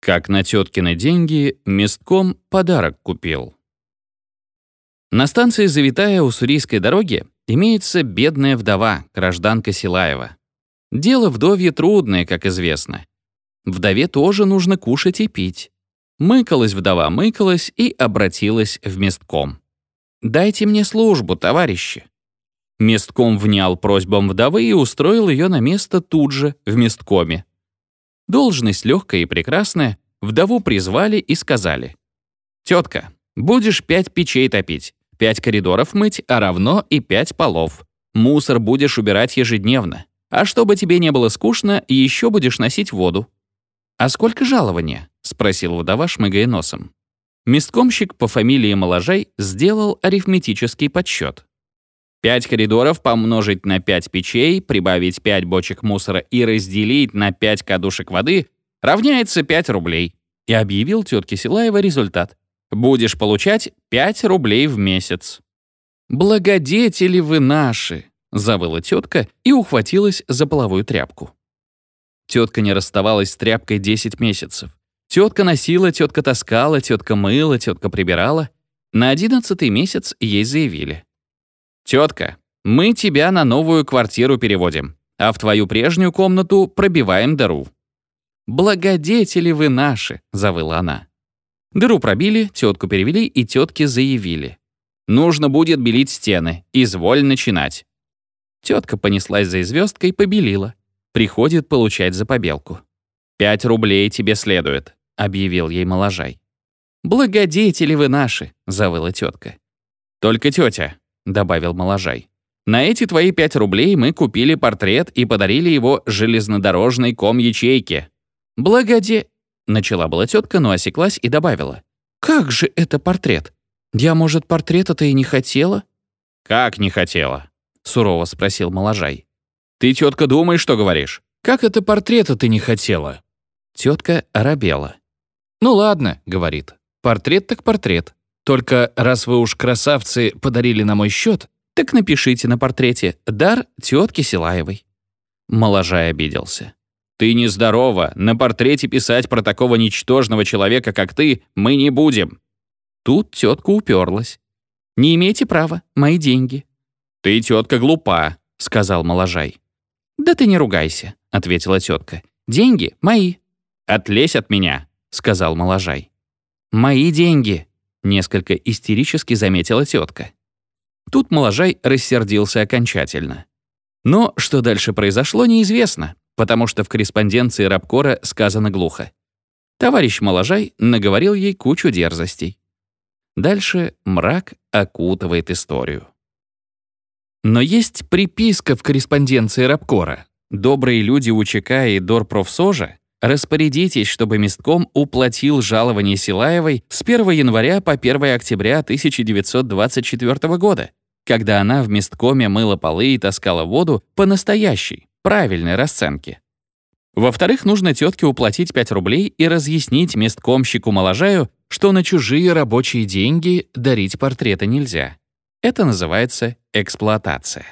Как на теткины деньги местком подарок купил. На станции Завитая у Сурийской дороги имеется бедная вдова, гражданка Силаева. Дело вдовье трудное, как известно. Вдове тоже нужно кушать и пить. Мыкалась вдова, мыкалась и обратилась в местком. «Дайте мне службу, товарищи». Местком внял просьбам вдовы и устроил ее на место тут же, в месткоме. Должность легкая и прекрасная, вдову призвали и сказали. «Тетка, будешь пять печей топить, пять коридоров мыть, а равно и пять полов. Мусор будешь убирать ежедневно. А чтобы тебе не было скучно, еще будешь носить воду». «А сколько жалования?» — спросил вдова, шмыгая носом. Месткомщик по фамилии Моложай сделал арифметический подсчет. Пять коридоров помножить на пять печей, прибавить пять бочек мусора и разделить на пять кадушек воды равняется 5 рублей. И объявил тетке Силаева результат. Будешь получать 5 рублей в месяц. «Благодетели вы наши!» — завыла тетка и ухватилась за половую тряпку. Тетка не расставалась с тряпкой 10 месяцев. Тетка носила, тетка таскала, тетка мыла, тетка прибирала. На одиннадцатый месяц ей заявили. «Тетка, мы тебя на новую квартиру переводим, а в твою прежнюю комнату пробиваем дыру». «Благодетели вы наши», — завыла она. Дыру пробили, тетку перевели и тетки заявили. «Нужно будет белить стены, изволь начинать». Тетка понеслась за звездкой, побелила. Приходит получать за побелку. «Пять рублей тебе следует», — объявил ей моложай. «Благодетели вы наши», — завыла тетка. «Только тетя, — добавил Моложай. «На эти твои пять рублей мы купили портрет и подарили его железнодорожной ком-ячейке». «Благоде...» — начала была тетка, но осеклась и добавила. «Как же это портрет? Я, может, портрета-то и не хотела?» «Как не хотела?» — сурово спросил Моложай. «Ты, тетка, думаешь, что говоришь? Как это портрета ты не хотела?» Тетка оробела. «Ну ладно», — говорит. «Портрет так портрет. Только раз вы уж, красавцы, подарили на мой счет, так напишите на портрете «Дар тетки Силаевой». Моложай обиделся. «Ты нездорова. На портрете писать про такого ничтожного человека, как ты, мы не будем». Тут тетка уперлась. «Не имеете права, мои деньги». «Ты, тетка, глупа», — сказал Моложай. «Да ты не ругайся», — ответила тетка. «Деньги мои». «Отлезь от меня», — сказал Моложай. «Мои деньги», Несколько истерически заметила тетка. Тут моложай рассердился окончательно. Но что дальше произошло, неизвестно, потому что в корреспонденции Рабкора сказано глухо. Товарищ моложай наговорил ей кучу дерзостей. Дальше мрак окутывает историю. Но есть приписка в корреспонденции Рабкора. Добрые люди УЧК и Дорпрофсожа Распорядитесь, чтобы местком уплатил жалование Силаевой с 1 января по 1 октября 1924 года, когда она в месткоме мыла полы и таскала воду по настоящей, правильной расценке. Во-вторых, нужно тетке уплатить 5 рублей и разъяснить месткомщику Моложаю, что на чужие рабочие деньги дарить портреты нельзя. Это называется эксплуатация.